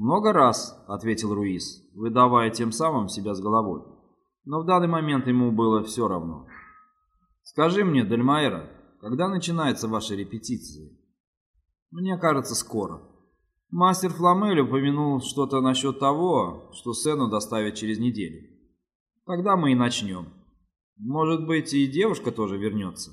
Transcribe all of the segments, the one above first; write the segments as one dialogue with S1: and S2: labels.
S1: «Много раз», — ответил Руис, выдавая тем самым себя с головой. Но в данный момент ему было все равно. «Скажи мне, Дельмайра, когда начинаются ваши репетиции?» «Мне кажется, скоро». Мастер Фламель упомянул что-то насчет того, что сцену доставят через неделю. Тогда мы и начнем. Может быть, и девушка тоже вернется.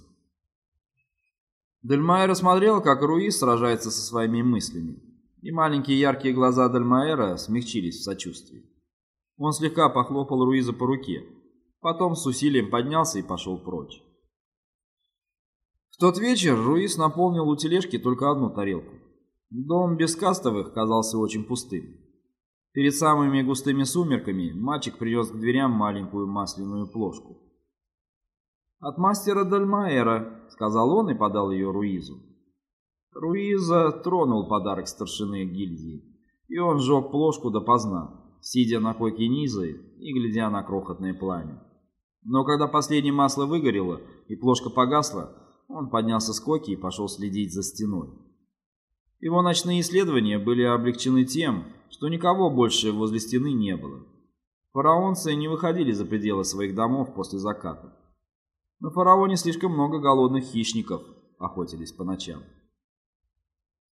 S1: Дельмайер смотрел, как Руис сражается со своими мыслями, и маленькие яркие глаза Дельмайера смягчились в сочувствии. Он слегка похлопал Руиза по руке, потом с усилием поднялся и пошел прочь. В тот вечер Руис наполнил у тележки только одну тарелку. Дом без кастовых казался очень пустым. Перед самыми густыми сумерками мальчик принес к дверям маленькую масляную плошку. «От мастера Дальмаэра», — сказал он и подал ее Руизу. Руиза тронул подарок старшины гильдии, и он сжег плошку допоздна, сидя на койке низы и глядя на крохотное пламя. Но когда последнее масло выгорело и плошка погасла, он поднялся с койки и пошел следить за стеной. Его ночные исследования были облегчены тем, что никого больше возле стены не было. Фараонцы не выходили за пределы своих домов после заката. На фараоне слишком много голодных хищников охотились по ночам.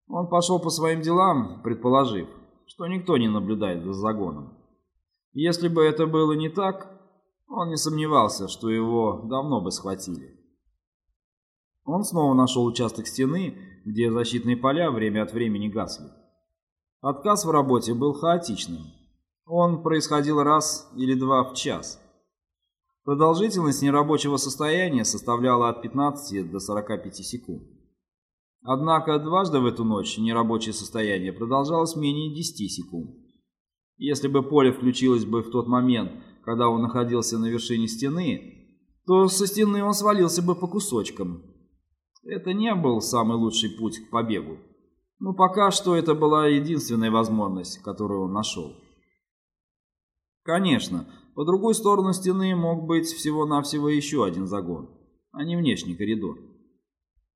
S1: Он пошел по своим делам, предположив, что никто не наблюдает за загоном. Если бы это было не так, он не сомневался, что его давно бы схватили. Он снова нашел участок стены, где защитные поля время от времени гасли. Отказ в работе был хаотичным. Он происходил раз или два в час. Продолжительность нерабочего состояния составляла от 15 до 45 секунд. Однако дважды в эту ночь нерабочее состояние продолжалось менее 10 секунд. Если бы поле включилось бы в тот момент, когда он находился на вершине стены, то со стены он свалился бы по кусочкам. Это не был самый лучший путь к побегу. Но пока что это была единственная возможность, которую он нашел. Конечно, по другой сторону стены мог быть всего-навсего еще один загон, а не внешний коридор.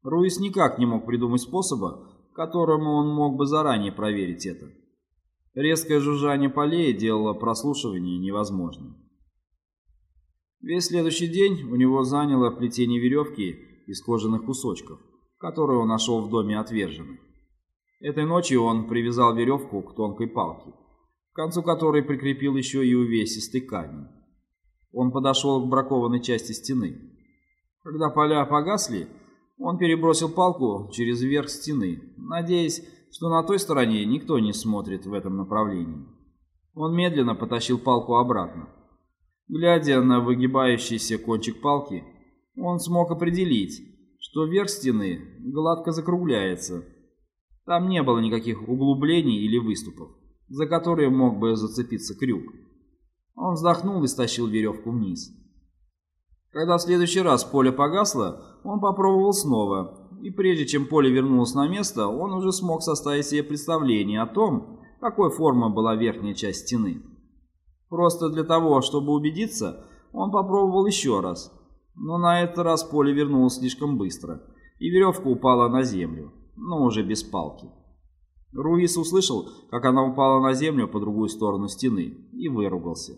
S1: Руис никак не мог придумать способа, которому он мог бы заранее проверить это. Резкое жужжание полей делало прослушивание невозможным. Весь следующий день у него заняло плетение веревки из кожаных кусочков, которые он нашел в доме отверженных. Этой ночью он привязал веревку к тонкой палке, к концу которой прикрепил еще и увесистый камень. Он подошел к бракованной части стены. Когда поля погасли, он перебросил палку через верх стены, надеясь, что на той стороне никто не смотрит в этом направлении. Он медленно потащил палку обратно. Глядя на выгибающийся кончик палки, он смог определить, что верх стены гладко закругляется. Там не было никаких углублений или выступов, за которые мог бы зацепиться крюк. Он вздохнул и стащил веревку вниз. Когда в следующий раз поле погасло, он попробовал снова, и прежде чем поле вернулось на место, он уже смог составить себе представление о том, какой формы была верхняя часть стены. Просто для того, чтобы убедиться, он попробовал еще раз, но на этот раз поле вернулось слишком быстро, и веревка упала на землю, но уже без палки. Руис услышал, как она упала на землю по другую сторону стены, и выругался.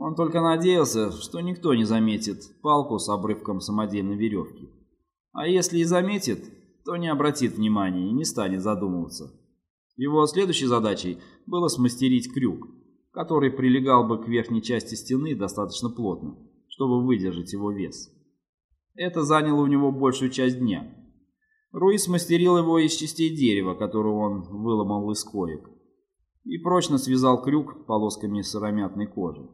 S1: Он только надеялся, что никто не заметит палку с обрывком самодельной веревки. А если и заметит, то не обратит внимания и не станет задумываться. Его следующей задачей было смастерить крюк, который прилегал бы к верхней части стены достаточно плотно, чтобы выдержать его вес. Это заняло у него большую часть дня. Руис смастерил его из частей дерева, которую он выломал из коек, и прочно связал крюк полосками сыромятной кожи.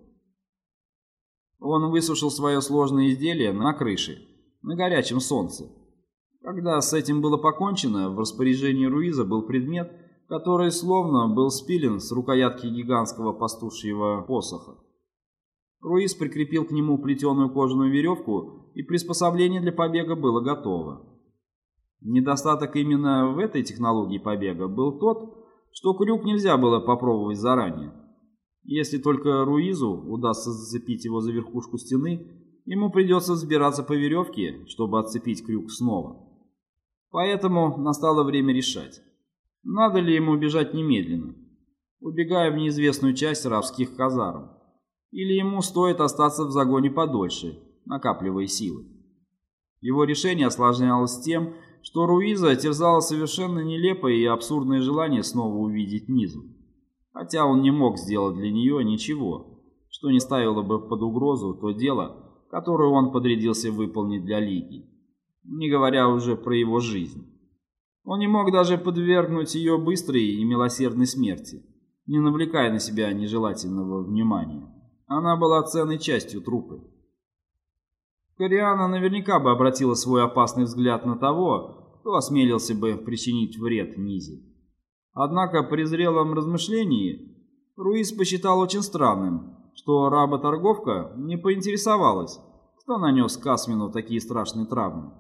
S1: Он высушил свое сложное изделие на крыше, на горячем солнце. Когда с этим было покончено, в распоряжении Руиза был предмет, который словно был спилен с рукоятки гигантского пастушьего посоха. Руиз прикрепил к нему плетеную кожаную веревку, и приспособление для побега было готово. Недостаток именно в этой технологии побега был тот, что крюк нельзя было попробовать заранее. Если только Руизу удастся зацепить его за верхушку стены, ему придется взбираться по веревке, чтобы отцепить крюк снова. Поэтому настало время решать, надо ли ему бежать немедленно, убегая в неизвестную часть рабских казарм. Или ему стоит остаться в загоне подольше, накапливая силы. Его решение осложнялось тем, что Руиза терзала совершенно нелепое и абсурдное желание снова увидеть Низу. Хотя он не мог сделать для нее ничего, что не ставило бы под угрозу то дело, которое он подрядился выполнить для Лиги, не говоря уже про его жизнь. Он не мог даже подвергнуть ее быстрой и милосердной смерти, не навлекая на себя нежелательного внимания. Она была ценной частью трупы. Кориана наверняка бы обратила свой опасный взгляд на того, кто осмелился бы причинить вред Низе. Однако при зрелом размышлении Руис посчитал очень странным, что раба-торговка не поинтересовалась, кто нанес Касмину такие страшные травмы.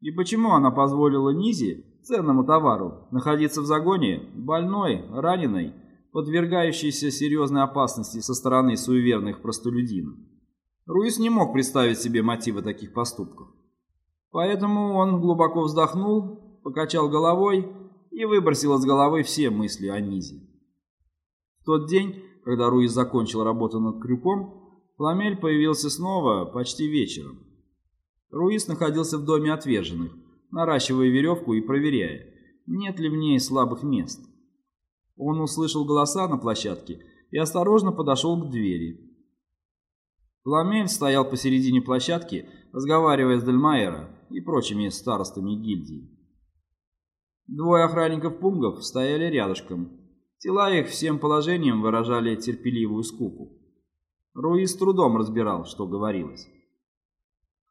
S1: И почему она позволила Низе, ценному товару, находиться в загоне, больной, раненой, подвергающейся серьезной опасности со стороны суеверных простолюдинов. Руис не мог представить себе мотивы таких поступков. Поэтому он глубоко вздохнул, покачал головой и выбросил из головы все мысли о Низе. В тот день, когда Руис закончил работу над крюком, Фламель появился снова почти вечером. Руис находился в доме отверженных, наращивая веревку и проверяя, нет ли в ней слабых мест. Он услышал голоса на площадке и осторожно подошел к двери. Фламель стоял посередине площадки, разговаривая с Дельмайера и прочими старостами гильдии. Двое охранников пунгов стояли рядышком. Тела их всем положением выражали терпеливую скуку. Руи с трудом разбирал, что говорилось.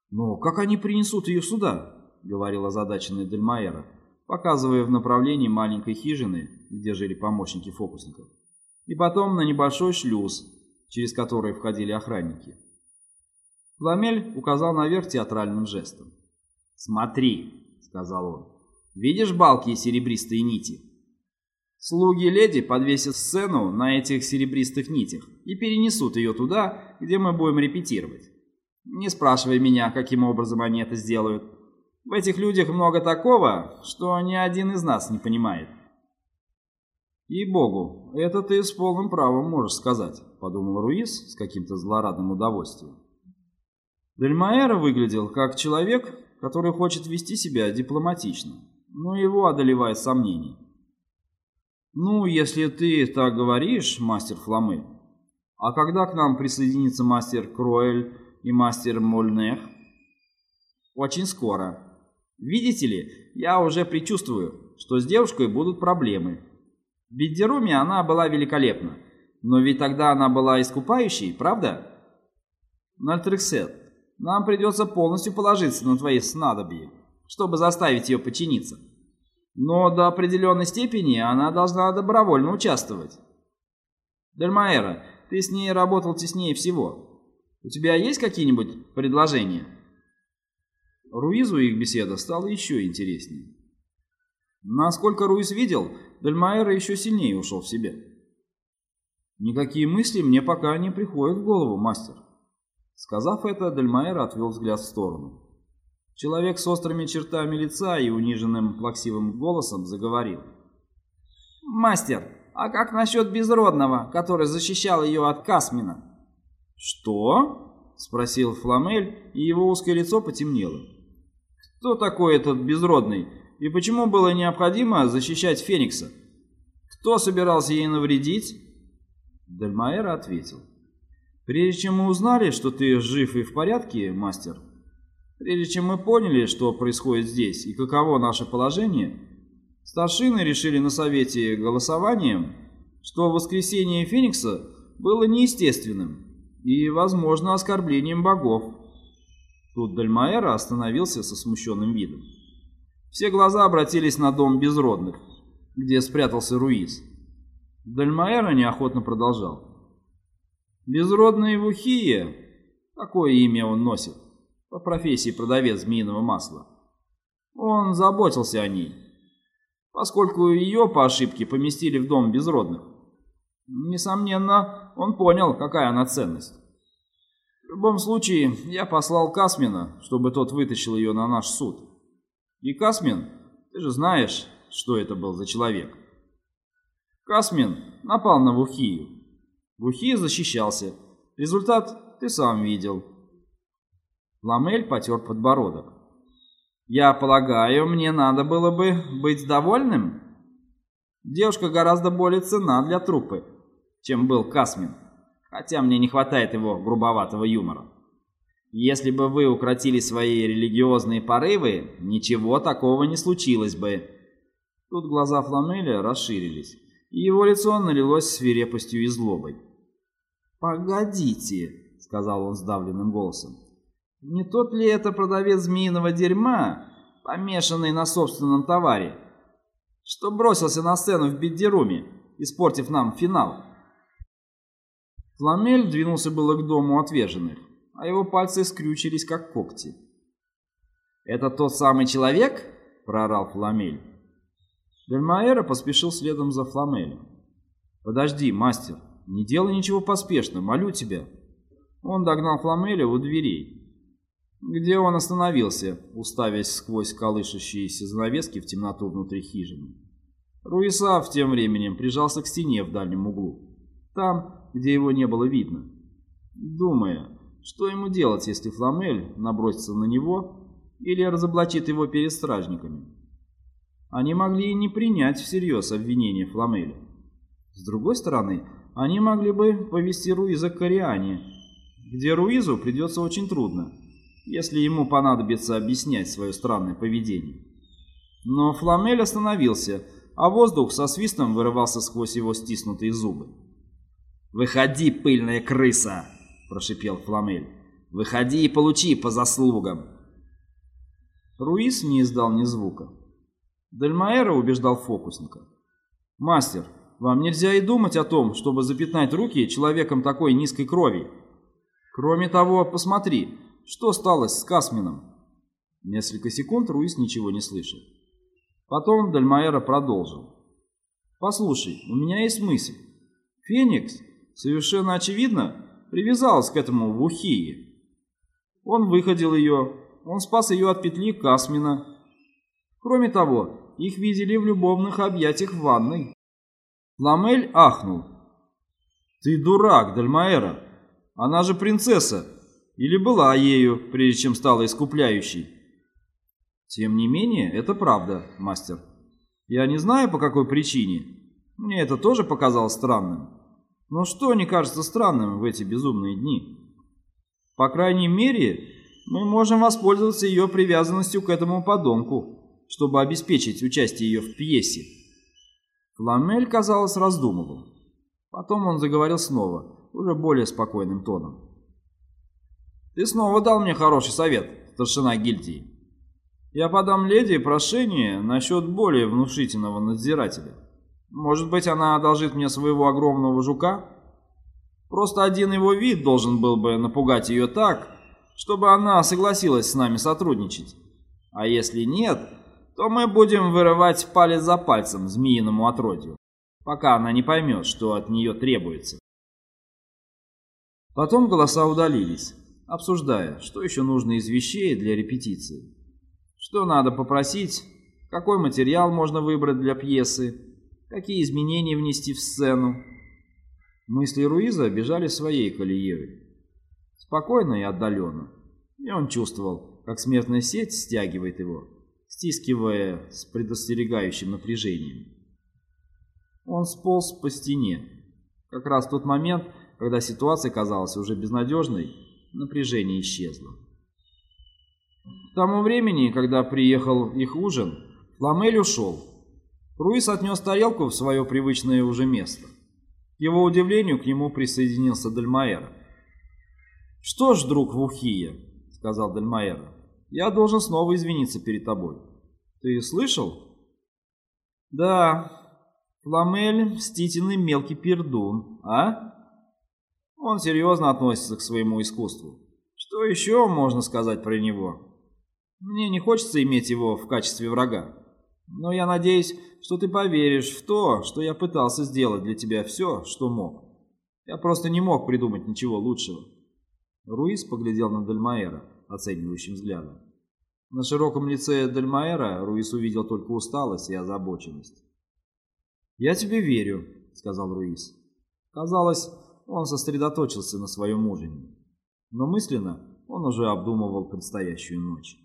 S1: «Но как они принесут ее сюда?» — говорил озадаченный Дельмайера, показывая в направлении маленькой хижины, где жили помощники фокусников, и потом на небольшой шлюз, через который входили охранники. Ламель указал наверх театральным жестом. «Смотри», — сказал он, — «видишь балки и серебристые нити?» Слуги леди подвесят сцену на этих серебристых нитях и перенесут ее туда, где мы будем репетировать. Не спрашивай меня, каким образом они это сделают. В этих людях много такого, что ни один из нас не понимает. «И-богу, это ты с полным правом можешь сказать», — подумал Руис с каким-то злорадным удовольствием. Дельмаэра выглядел как человек, который хочет вести себя дипломатично, но его одолевает сомнение. «Ну, если ты так говоришь, мастер Фламы, а когда к нам присоединится мастер Кроэль и мастер Мольнех?» «Очень скоро. Видите ли, я уже предчувствую, что с девушкой будут проблемы. В Биддеруме она была великолепна, но ведь тогда она была искупающей, правда?» «Нальтрексет, нам придется полностью положиться на твои снадобья, чтобы заставить ее подчиниться. Но до определенной степени она должна добровольно участвовать. Дельмаэра, ты с ней работал теснее всего. У тебя есть какие-нибудь предложения?» Руизу их беседа стала еще интереснее. Насколько Руиз видел, Дельмаэра еще сильнее ушел в себя. «Никакие мысли мне пока не приходят в голову, мастер. Сказав это, Дельмаэр отвел взгляд в сторону. Человек с острыми чертами лица и униженным плаксивым голосом заговорил. «Мастер, а как насчет безродного, который защищал ее от Касмина?» «Что?» — спросил Фламель, и его узкое лицо потемнело. «Кто такой этот безродный, и почему было необходимо защищать Феникса? Кто собирался ей навредить?» Дельмаэр ответил. Прежде чем мы узнали, что ты жив и в порядке, мастер, прежде чем мы поняли, что происходит здесь и каково наше положение, старшины решили на совете голосованием, что воскресение Феникса было неестественным и, возможно, оскорблением богов. Тут Дальмаэра остановился со смущенным видом. Все глаза обратились на дом безродных, где спрятался Руиз. Дальмаэра неохотно продолжал. Безродная Вухия, какое имя он носит, по профессии продавец змеиного масла. Он заботился о ней, поскольку ее по ошибке поместили в дом безродных. Несомненно, он понял, какая она ценность. В любом случае, я послал Касмина, чтобы тот вытащил ее на наш суд. И Касмин, ты же знаешь, что это был за человек. Касмин напал на Вухию. Вухия защищался. Результат ты сам видел. Ламель потер подбородок. «Я полагаю, мне надо было бы быть довольным?» Девушка гораздо более ценна для труппы, чем был Касмин, хотя мне не хватает его грубоватого юмора. Если бы вы укротили свои религиозные порывы, ничего такого не случилось бы. Тут глаза Фламеля расширились, и его лицо налилось свирепостью и злобой. «Погодите», — сказал он сдавленным голосом, — «не тот ли это продавец змеиного дерьма, помешанный на собственном товаре, что бросился на сцену в Биддеруме, испортив нам финал?» Фламель двинулся было к дому отверженных, а его пальцы скрючились, как когти. «Это тот самый человек?» — проорал Фламель. Дельмаэра поспешил следом за Фламелем. «Подожди, мастер, не делай ничего поспешно, молю тебя». Он догнал Фламеля у дверей, где он остановился, уставясь сквозь колышущиеся занавески в темноту внутри хижины. Руисав тем временем прижался к стене в дальнем углу, там, где его не было видно, думая, что ему делать, если Фламель набросится на него или разоблачит его перед стражниками. Они могли и не принять всерьез обвинение Фламеля. С другой стороны, они могли бы повести Руиза к Кориане, где Руизу придется очень трудно, если ему понадобится объяснять свое странное поведение. Но Фламель остановился, а воздух со свистом вырывался сквозь его стиснутые зубы. «Выходи, пыльная крыса!» – прошипел Фламель. «Выходи и получи по заслугам!» Руиз не издал ни звука. Дельмаэра убеждал фокусника. «Мастер, вам нельзя и думать о том, чтобы запятнать руки человеком такой низкой крови. Кроме того, посмотри, что стало с Касмином?» Несколько секунд Руис ничего не слышал. Потом Дальмаэра продолжил. «Послушай, у меня есть мысль. Феникс, совершенно очевидно, привязалась к этому Вухии. Он выходил ее, он спас ее от петли Касмина, Кроме того, их видели в любовных объятиях в ванной. Ламель ахнул. «Ты дурак, Дальмаэра! Она же принцесса! Или была ею, прежде чем стала искупляющей?» «Тем не менее, это правда, мастер. Я не знаю, по какой причине. Мне это тоже показалось странным. Но что не кажется странным в эти безумные дни? По крайней мере, мы можем воспользоваться ее привязанностью к этому подонку» чтобы обеспечить участие ее в пьесе. Фламель, казалось, раздумывал. Потом он заговорил снова, уже более спокойным тоном. «Ты снова дал мне хороший совет, старшина гильдии. Я подам леди прошение насчет более внушительного надзирателя. Может быть, она одолжит мне своего огромного жука? Просто один его вид должен был бы напугать ее так, чтобы она согласилась с нами сотрудничать. А если нет, то мы будем вырывать палец за пальцем змеиному отродью, пока она не поймет, что от нее требуется. Потом голоса удалились, обсуждая, что еще нужно из вещей для репетиции. Что надо попросить, какой материал можно выбрать для пьесы, какие изменения внести в сцену. Мысли Руиза бежали своей колеей. Спокойно и отдаленно. И он чувствовал, как смертная сеть стягивает его стискивая с предостерегающим напряжением. Он сполз по стене. Как раз в тот момент, когда ситуация казалась уже безнадежной, напряжение исчезло. К тому времени, когда приехал их ужин, Фламель ушел. Руис отнес тарелку в свое привычное уже место. К его удивлению, к нему присоединился Дальмаэра. «Что ж, друг Вухия», — сказал Дальмаэра, я должен снова извиниться перед тобой. Ты слышал? Да, Фламель – мстительный мелкий пердун, а? Он серьезно относится к своему искусству. Что еще можно сказать про него? Мне не хочется иметь его в качестве врага. Но я надеюсь, что ты поверишь в то, что я пытался сделать для тебя все, что мог. Я просто не мог придумать ничего лучшего. Руис поглядел на Дальмаэра оценивающим взглядом. На широком лице Дельмаэра Руис увидел только усталость и озабоченность. «Я тебе верю», — сказал Руис. Казалось, он сосредоточился на своем ужине. Но мысленно он уже обдумывал предстоящую ночь.